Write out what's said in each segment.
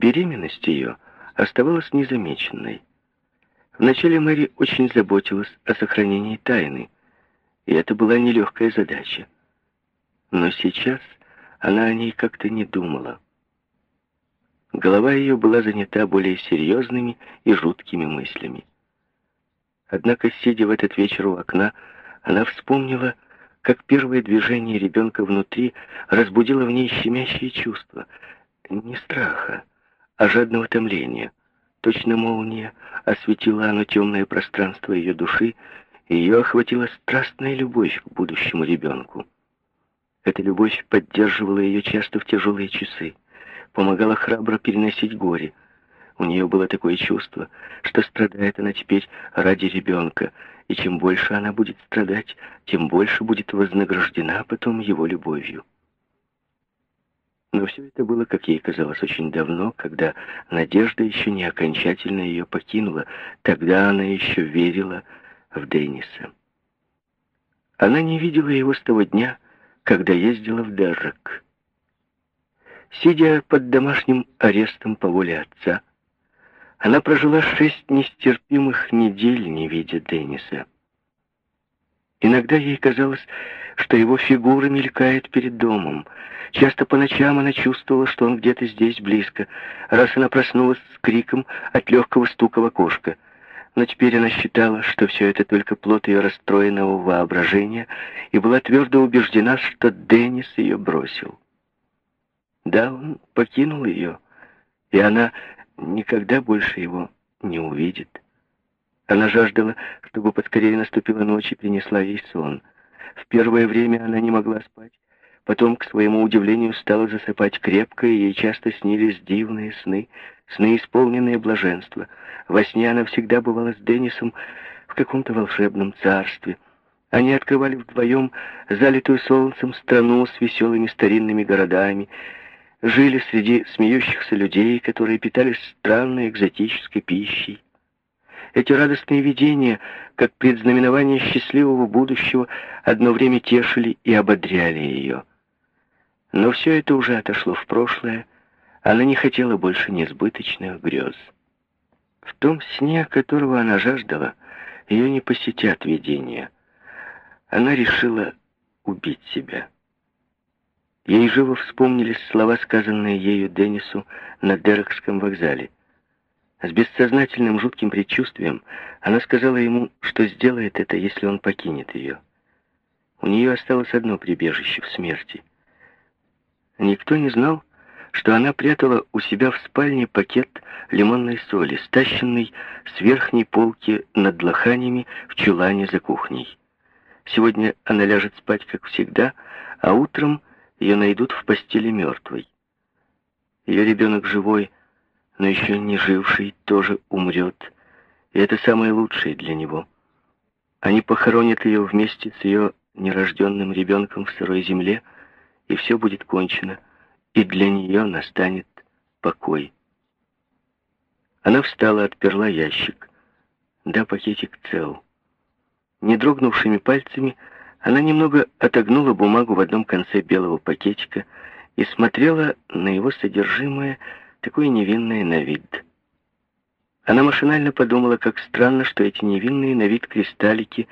беременность ее оставалась незамеченной. Вначале Мэри очень заботилась о сохранении тайны, и это была нелегкая задача. Но сейчас она о ней как-то не думала. Голова ее была занята более серьезными и жуткими мыслями. Однако, сидя в этот вечер у окна, она вспомнила, как первое движение ребенка внутри разбудило в ней щемящее чувство. Не страха, а жадного томления. Точно молния осветила оно темное пространство ее души, и ее охватила страстная любовь к будущему ребенку. Эта любовь поддерживала ее часто в тяжелые часы, помогала храбро переносить горе. У нее было такое чувство, что страдает она теперь ради ребенка, и чем больше она будет страдать, тем больше будет вознаграждена потом его любовью. Но все это было, как ей казалось, очень давно, когда надежда еще не окончательно ее покинула. Тогда она еще верила в Денниса. Она не видела его с того дня, когда ездила в Деррек. Сидя под домашним арестом по воле отца, она прожила шесть нестерпимых недель, не видя Денниса. Иногда ей казалось, что его фигура мелькает перед домом. Часто по ночам она чувствовала, что он где-то здесь, близко. Раз она проснулась с криком от легкого стука в окошко. Но теперь она считала, что все это только плод ее расстроенного воображения, и была твердо убеждена, что Деннис ее бросил. Да, он покинул ее, и она никогда больше его не увидит. Она жаждала, чтобы поскорее наступила ночь и принесла ей сон. В первое время она не могла спать, потом, к своему удивлению, стала засыпать крепко, и ей часто снились дивные сны, сны, исполненные блаженства. Во сне она всегда бывала с Деннисом в каком-то волшебном царстве. Они открывали вдвоем залитую солнцем страну с веселыми старинными городами, жили среди смеющихся людей, которые питались странной экзотической пищей. Эти радостные видения, как предзнаменование счастливого будущего, одно время тешили и ободряли ее. Но все это уже отошло в прошлое, она не хотела больше несбыточных грез. В том сне, которого она жаждала, ее не посетят видения. Она решила убить себя. Ей живо вспомнились слова, сказанные ею Деннису на Дерекском вокзале. С бессознательным жутким предчувствием она сказала ему, что сделает это, если он покинет ее. У нее осталось одно прибежище в смерти. Никто не знал, что она прятала у себя в спальне пакет лимонной соли, стащенный с верхней полки над лоханями в чулане за кухней. Сегодня она ляжет спать, как всегда, а утром ее найдут в постели мертвой. Ее ребенок живой, но еще не живший, тоже умрет. И это самое лучшее для него. Они похоронят ее вместе с ее нерожденным ребенком в сырой земле, и все будет кончено, и для нее настанет покой. Она встала, отперла ящик. Да, пакетик цел. Не дрогнувшими пальцами она немного отогнула бумагу в одном конце белого пакетика и смотрела на его содержимое, такое невинное на вид. Она машинально подумала, как странно, что эти невинные на вид кристаллики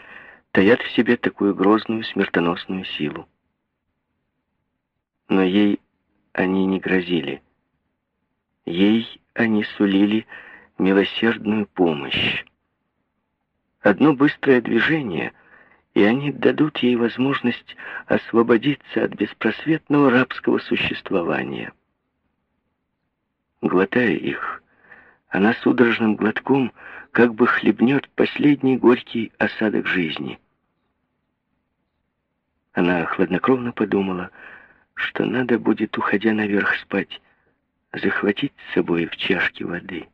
таят в себе такую грозную смертоносную силу. Но ей они не грозили. Ей они сулили милосердную помощь. Одно быстрое движение, и они дадут ей возможность освободиться от беспросветного рабского существования. Глотая их, она судорожным глотком как бы хлебнет последний горький осадок жизни. Она хладнокровно подумала, что надо будет, уходя наверх спать, захватить с собой в чашке воды,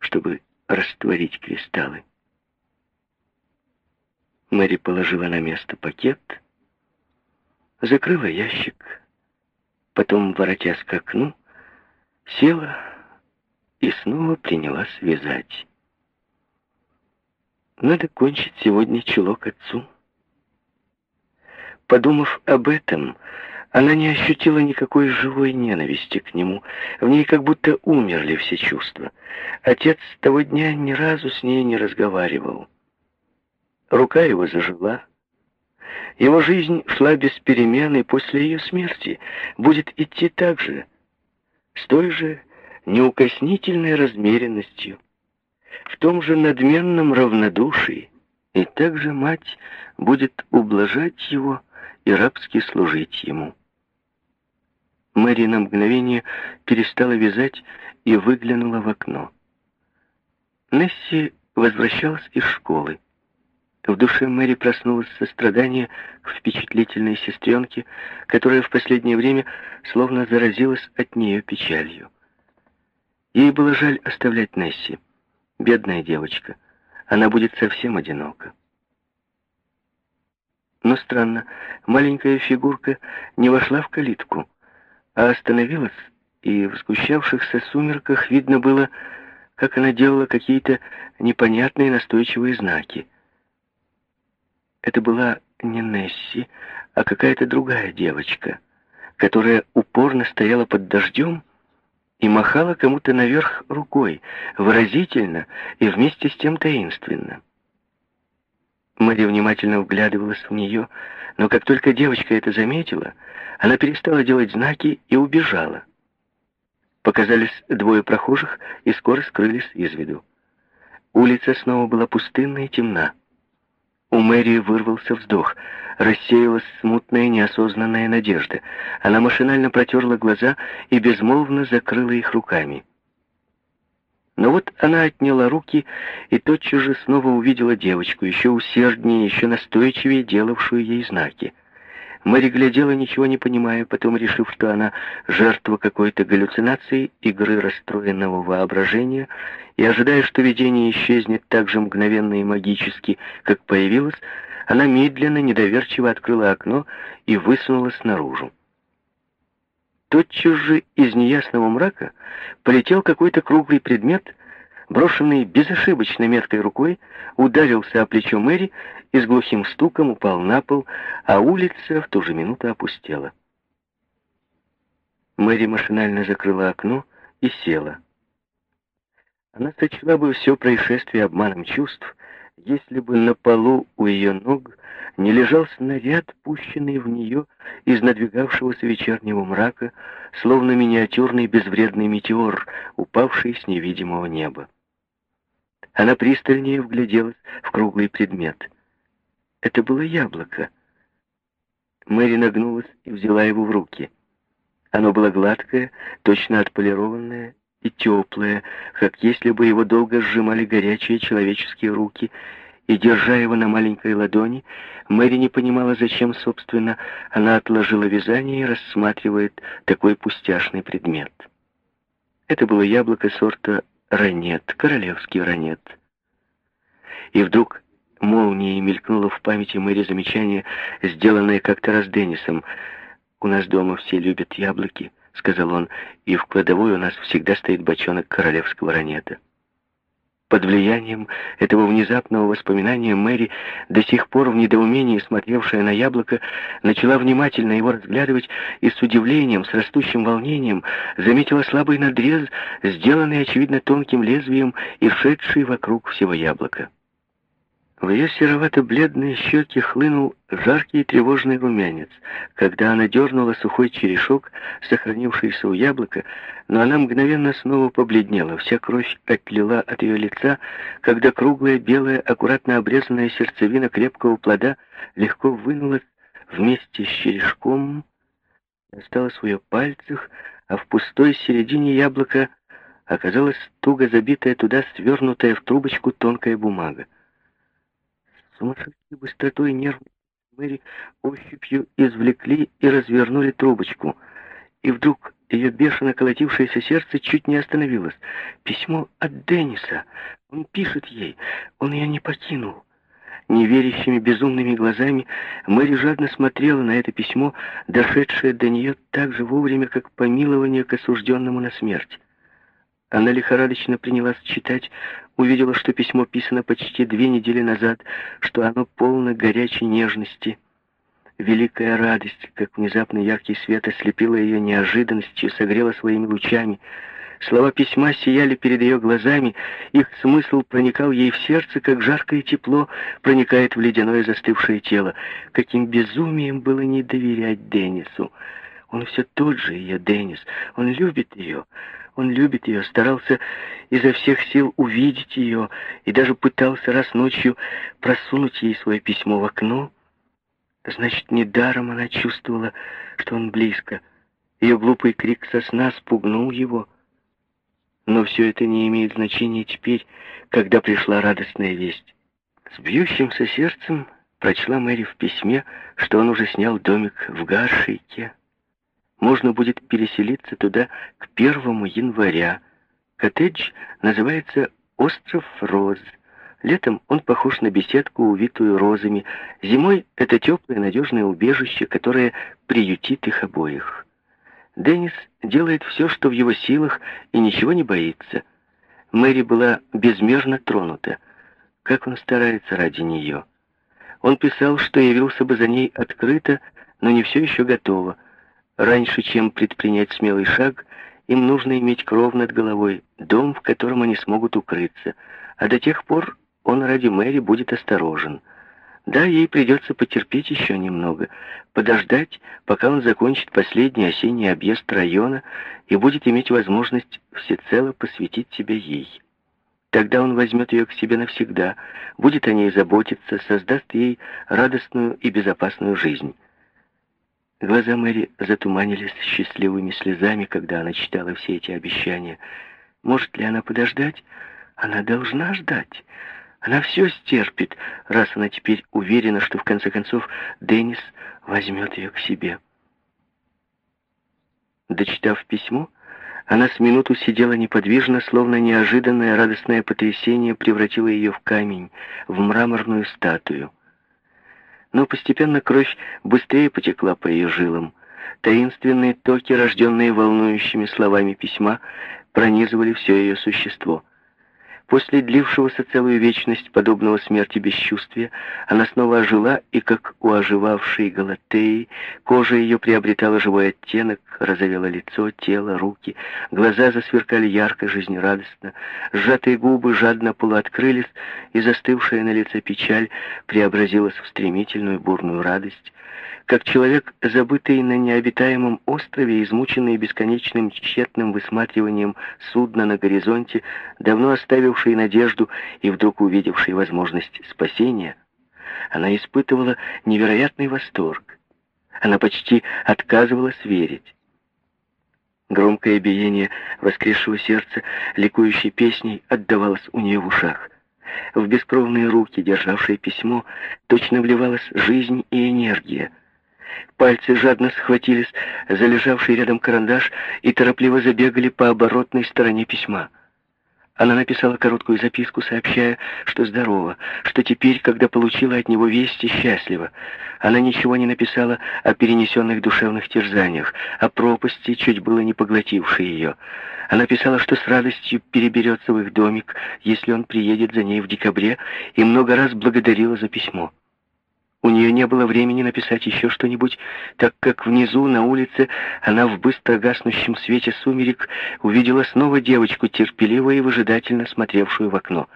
чтобы растворить кристаллы. Мэри положила на место пакет, закрыла ящик, потом, воротясь к окну, села и снова принялась вязать. Надо кончить сегодня чулок отцу. Подумав об этом, Она не ощутила никакой живой ненависти к нему. В ней как будто умерли все чувства. Отец с того дня ни разу с ней не разговаривал. Рука его зажила. Его жизнь шла без перемен, и после ее смерти будет идти так же, с той же неукоснительной размеренностью, в том же надменном равнодушии, и также мать будет ублажать его и рабски служить ему. Мэри на мгновение перестала вязать и выглянула в окно. Несси возвращалась из школы. В душе Мэри проснулось сострадание к впечатлительной сестренке, которая в последнее время словно заразилась от нее печалью. Ей было жаль оставлять Несси. Бедная девочка. Она будет совсем одинока. Но странно, маленькая фигурка не вошла в калитку, а остановилась, и в сгущавшихся сумерках видно было, как она делала какие-то непонятные настойчивые знаки. Это была не Несси, а какая-то другая девочка, которая упорно стояла под дождем и махала кому-то наверх рукой, выразительно и вместе с тем таинственно. Мэри внимательно вглядывалась в нее, но как только девочка это заметила, она перестала делать знаки и убежала. Показались двое прохожих и скоро скрылись из виду. Улица снова была пустынна и темна. У Мэри вырвался вздох. Рассеялась смутная, неосознанная надежда. Она машинально протерла глаза и безмолвно закрыла их руками. Но вот она отняла руки и тотчас же снова увидела девочку, еще усерднее, еще настойчивее делавшую ей знаки. Мэри глядела, ничего не понимая, потом, решив, что она жертва какой-то галлюцинации, игры расстроенного воображения, и ожидая, что видение исчезнет так же мгновенно и магически, как появилось, она медленно, недоверчиво открыла окно и высунулась наружу. Тотчас же из неясного мрака полетел какой-то круглый предмет, брошенный безошибочно меткой рукой, ударился о плечо Мэри и с глухим стуком упал на пол, а улица в ту же минуту опустела. Мэри машинально закрыла окно и села. Она сочла бы все происшествие обманом чувств, если бы на полу у ее ног не лежал снаряд, пущенный в нее из надвигавшегося вечернего мрака, словно миниатюрный безвредный метеор, упавший с невидимого неба. Она пристальнее вгляделась в круглый предмет. Это было яблоко. Мэри нагнулась и взяла его в руки. Оно было гладкое, точно отполированное и теплое, как если бы его долго сжимали горячие человеческие руки, и, держа его на маленькой ладони, Мэри не понимала, зачем, собственно, она отложила вязание и рассматривает такой пустяшный предмет. Это было яблоко сорта ранет, королевский ранет. И вдруг молнией мелькнуло в памяти Мэри замечание, сделанное как-то раз Деннисом. «У нас дома все любят яблоки», — сказал он, — «и в кладовой у нас всегда стоит бочонок королевского ранета». Под влиянием этого внезапного воспоминания Мэри, до сих пор в недоумении смотревшая на яблоко, начала внимательно его разглядывать и с удивлением, с растущим волнением заметила слабый надрез, сделанный, очевидно, тонким лезвием и шедший вокруг всего яблока. В ее серовато-бледные щеки хлынул жаркий и тревожный румянец, когда она дернула сухой черешок, сохранившийся у яблока, но она мгновенно снова побледнела. Вся кровь отлила от ее лица, когда круглая, белая, аккуратно обрезанная сердцевина крепкого плода легко вынулась вместе с черешком, осталась в ее пальцах, а в пустой середине яблока оказалась туго забитая туда, свернутая в трубочку тонкая бумага сумасшедшей быстротой нервной Мэри ощупью извлекли и развернули трубочку. И вдруг ее бешено колотившееся сердце чуть не остановилось. Письмо от Денниса. Он пишет ей. Он ее не покинул. Неверящими безумными глазами Мэри жадно смотрела на это письмо, дошедшее до нее так же вовремя, как помилование к осужденному на смерть. Она лихорадочно принялась читать, увидела, что письмо писано почти две недели назад, что оно полно горячей нежности. Великая радость, как внезапно яркий свет, ослепила ее неожиданностью, согрела своими лучами. Слова письма сияли перед ее глазами, их смысл проникал ей в сердце, как жаркое тепло проникает в ледяное застывшее тело. Каким безумием было не доверять Деннису. Он все тот же ее Деннис, он любит ее. Он любит ее, старался изо всех сил увидеть ее и даже пытался раз ночью просунуть ей свое письмо в окно. Значит, недаром она чувствовала, что он близко. Ее глупый крик со сна спугнул его. Но все это не имеет значения теперь, когда пришла радостная весть. С бьющимся сердцем прочла Мэри в письме, что он уже снял домик в Гаршике. Можно будет переселиться туда к первому января. Коттедж называется «Остров Роз». Летом он похож на беседку, увитую розами. Зимой это теплое, надежное убежище, которое приютит их обоих. Деннис делает все, что в его силах, и ничего не боится. Мэри была безмерно тронута. Как он старается ради нее. Он писал, что явился бы за ней открыто, но не все еще готово. Раньше, чем предпринять смелый шаг, им нужно иметь кров над головой, дом, в котором они смогут укрыться. А до тех пор он ради Мэри будет осторожен. Да, ей придется потерпеть еще немного, подождать, пока он закончит последний осенний объезд района и будет иметь возможность всецело посвятить себя ей. Тогда он возьмет ее к себе навсегда, будет о ней заботиться, создаст ей радостную и безопасную жизнь. Глаза Мэри затуманились счастливыми слезами, когда она читала все эти обещания. Может ли она подождать? Она должна ждать. Она все стерпит, раз она теперь уверена, что в конце концов Деннис возьмет ее к себе. Дочитав письмо, она с минуту сидела неподвижно, словно неожиданное радостное потрясение превратило ее в камень, в мраморную статую. Но постепенно кровь быстрее потекла по ее жилам. Таинственные токи, рожденные волнующими словами письма, пронизывали все ее существо — После длившегося целую вечность подобного смерти бесчувствия, она снова ожила, и, как у оживавшей Галатеи, кожа ее приобретала живой оттенок, розовело лицо, тело, руки, глаза засверкали ярко, жизнерадостно, сжатые губы жадно полуоткрылись, и застывшая на лице печаль преобразилась в стремительную бурную радость, как человек, забытый на необитаемом острове, измученный бесконечным тщетным высматриванием судна на горизонте, давно оставивший надежду и вдруг увидевший возможность спасения, она испытывала невероятный восторг. Она почти отказывалась верить. Громкое биение воскресшего сердца, ликующей песней, отдавалось у нее в ушах. В бескровные руки, державшие письмо, точно вливалась жизнь и энергия — Пальцы жадно схватились за лежавший рядом карандаш и торопливо забегали по оборотной стороне письма. Она написала короткую записку, сообщая, что здорова, что теперь, когда получила от него вести, счастлива. Она ничего не написала о перенесенных душевных терзаниях, о пропасти, чуть было не поглотившей ее. Она писала, что с радостью переберется в их домик, если он приедет за ней в декабре, и много раз благодарила за письмо. У нее не было времени написать еще что-нибудь, так как внизу, на улице, она в быстро гаснущем свете сумерек увидела снова девочку, терпеливо и выжидательно смотревшую в окно.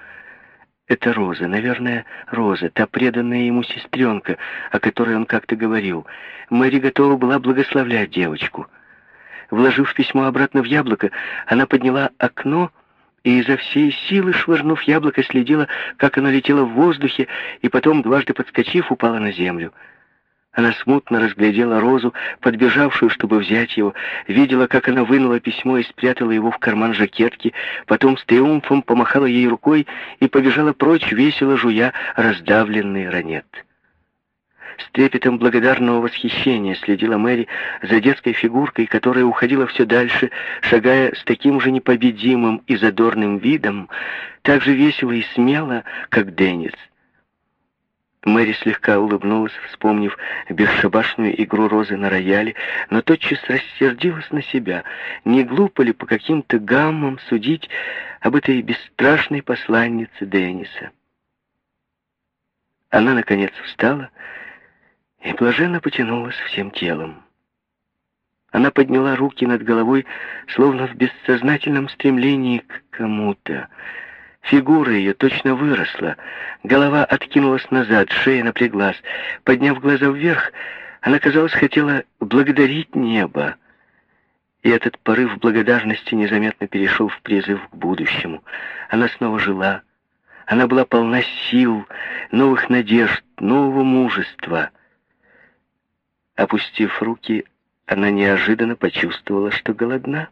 Это Роза, наверное, Роза, та преданная ему сестренка, о которой он как-то говорил. Мэри готова была благословлять девочку. Вложив письмо обратно в яблоко, она подняла окно и изо всей силы, швырнув яблоко, следила, как оно летело в воздухе, и потом, дважды подскочив, упала на землю. Она смутно разглядела Розу, подбежавшую, чтобы взять его, видела, как она вынула письмо и спрятала его в карман жакетки, потом с триумфом помахала ей рукой и побежала прочь, весело жуя раздавленный ранет. С трепетом благодарного восхищения следила Мэри за детской фигуркой, которая уходила все дальше, шагая с таким же непобедимым и задорным видом, так же весело и смело, как Деннис. Мэри слегка улыбнулась, вспомнив бесшабашную игру Розы на рояле, но тотчас рассердилась на себя. Не глупо ли по каким-то гаммам судить об этой бесстрашной посланнице Денниса? Она, наконец, встала и блаженно потянулась всем телом. Она подняла руки над головой, словно в бессознательном стремлении к кому-то. Фигура ее точно выросла, голова откинулась назад, шея напряглась. Подняв глаза вверх, она, казалось, хотела благодарить небо. И этот порыв благодарности незаметно перешел в призыв к будущему. Она снова жила. Она была полна сил, новых надежд, нового мужества. Опустив руки, она неожиданно почувствовала, что голодна.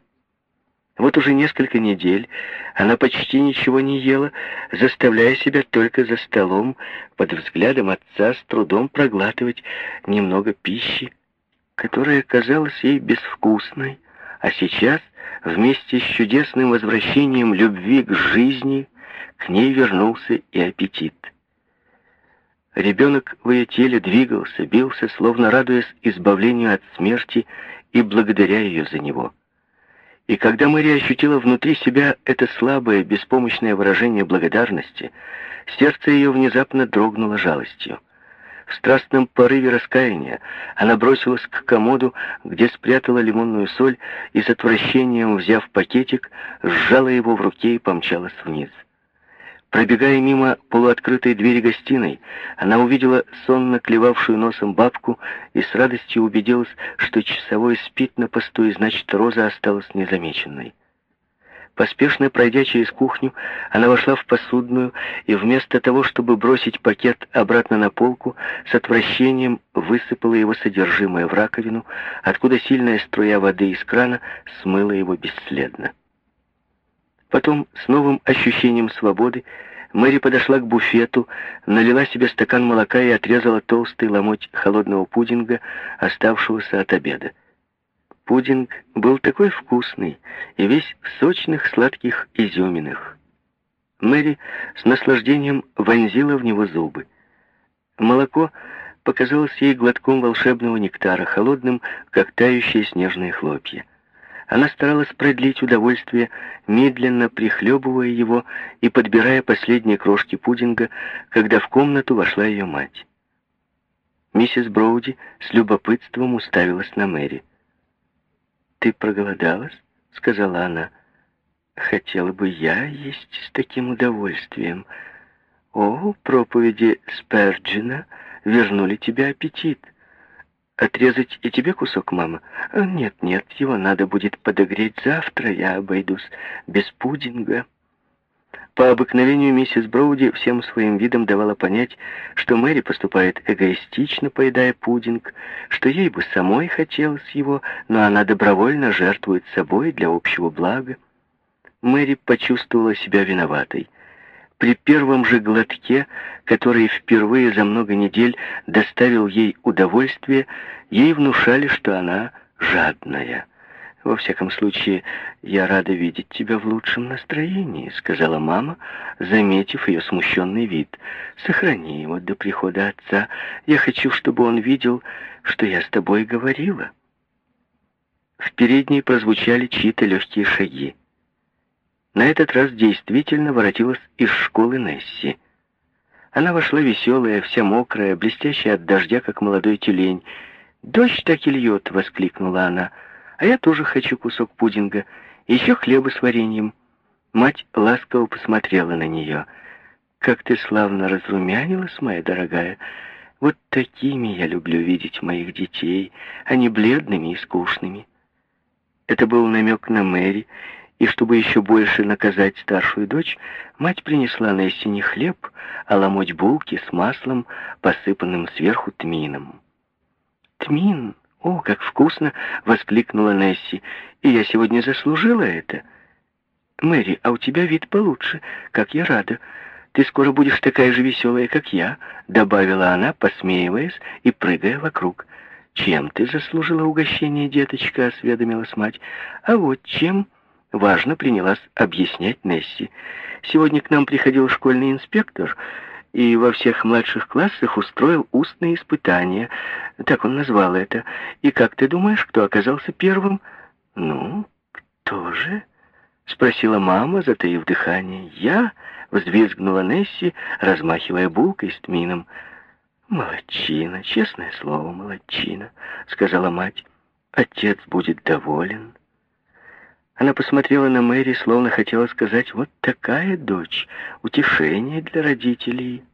Вот уже несколько недель она почти ничего не ела, заставляя себя только за столом под взглядом отца с трудом проглатывать немного пищи, которая казалась ей безвкусной, а сейчас, вместе с чудесным возвращением любви к жизни, к ней вернулся и аппетит. Ребенок в ее теле двигался, бился, словно радуясь избавлению от смерти и благодаря ее за него. И когда Мэри ощутила внутри себя это слабое, беспомощное выражение благодарности, сердце ее внезапно дрогнуло жалостью. В страстном порыве раскаяния она бросилась к комоду, где спрятала лимонную соль и с отвращением, взяв пакетик, сжала его в руке и помчалась вниз. Пробегая мимо полуоткрытой двери гостиной, она увидела сонно клевавшую носом бабку и с радостью убедилась, что часовой спит на посту, и значит, Роза осталась незамеченной. Поспешно пройдя через кухню, она вошла в посудную и вместо того, чтобы бросить пакет обратно на полку, с отвращением высыпала его содержимое в раковину, откуда сильная струя воды из крана смыла его бесследно. Потом, с новым ощущением свободы, Мэри подошла к буфету, налила себе стакан молока и отрезала толстый ломоть холодного пудинга, оставшегося от обеда. Пудинг был такой вкусный и весь в сочных сладких изюминах. Мэри с наслаждением вонзила в него зубы. Молоко показалось ей глотком волшебного нектара, холодным, как тающие снежные хлопья. Она старалась продлить удовольствие, медленно прихлебывая его и подбирая последние крошки пудинга, когда в комнату вошла ее мать. Миссис Броуди с любопытством уставилась на Мэри. «Ты проголодалась?» — сказала она. «Хотела бы я есть с таким удовольствием. О, проповеди Сперджина вернули тебе аппетит. Отрезать и тебе кусок, мама? Нет, нет, его надо будет подогреть завтра, я обойдусь без пудинга. По обыкновению миссис Броуди всем своим видом давала понять, что Мэри поступает эгоистично, поедая пудинг, что ей бы самой хотелось его, но она добровольно жертвует собой для общего блага. Мэри почувствовала себя виноватой. При первом же глотке, который впервые за много недель доставил ей удовольствие, ей внушали, что она жадная. «Во всяком случае, я рада видеть тебя в лучшем настроении», — сказала мама, заметив ее смущенный вид. «Сохрани его до прихода отца. Я хочу, чтобы он видел, что я с тобой говорила». В передней прозвучали чьи-то легкие шаги. На этот раз действительно воротилась из школы Несси. Она вошла веселая, вся мокрая, блестящая от дождя, как молодой тюлень. «Дождь так и льет!» — воскликнула она. «А я тоже хочу кусок пудинга. Еще хлеба с вареньем». Мать ласково посмотрела на нее. «Как ты славно разрумянилась, моя дорогая. Вот такими я люблю видеть моих детей, а не бледными и скучными». Это был намек на Мэри, и чтобы еще больше наказать старшую дочь, мать принесла Несси не хлеб, а ломоть булки с маслом, посыпанным сверху тмином. «Тмин! О, как вкусно!» — воскликнула Несси. «И я сегодня заслужила это!» «Мэри, а у тебя вид получше, как я рада. Ты скоро будешь такая же веселая, как я», — добавила она, посмеиваясь и прыгая вокруг. «Чем ты заслужила угощение, деточка?» — осведомилась мать. «А вот чем...» важно принялась объяснять Несси. «Сегодня к нам приходил школьный инспектор и во всех младших классах устроил устные испытания. Так он назвал это. И как ты думаешь, кто оказался первым?» «Ну, кто же?» — спросила мама, затаив дыхание. «Я?» — взвизгнула Несси, размахивая булкой с тмином. «Молодчина, честное слово, молодчина», — сказала мать. «Отец будет доволен». Она посмотрела на Мэри, словно хотела сказать, «Вот такая дочь, утешение для родителей».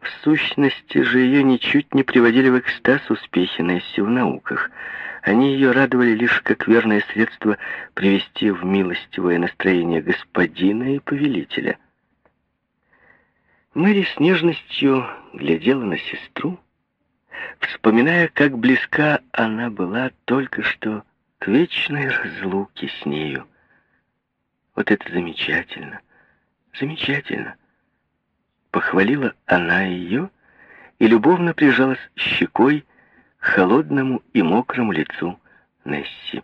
В сущности же ее ничуть не приводили в экстаз успехи Несси в науках. Они ее радовали лишь как верное средство привести в милостивое настроение господина и повелителя. Мэри с нежностью глядела на сестру, вспоминая, как близка она была только что к вечной разлуке с нею. Вот это замечательно, замечательно. Похвалила она ее и любовно прижалась щекой к холодному и мокрому лицу Несси.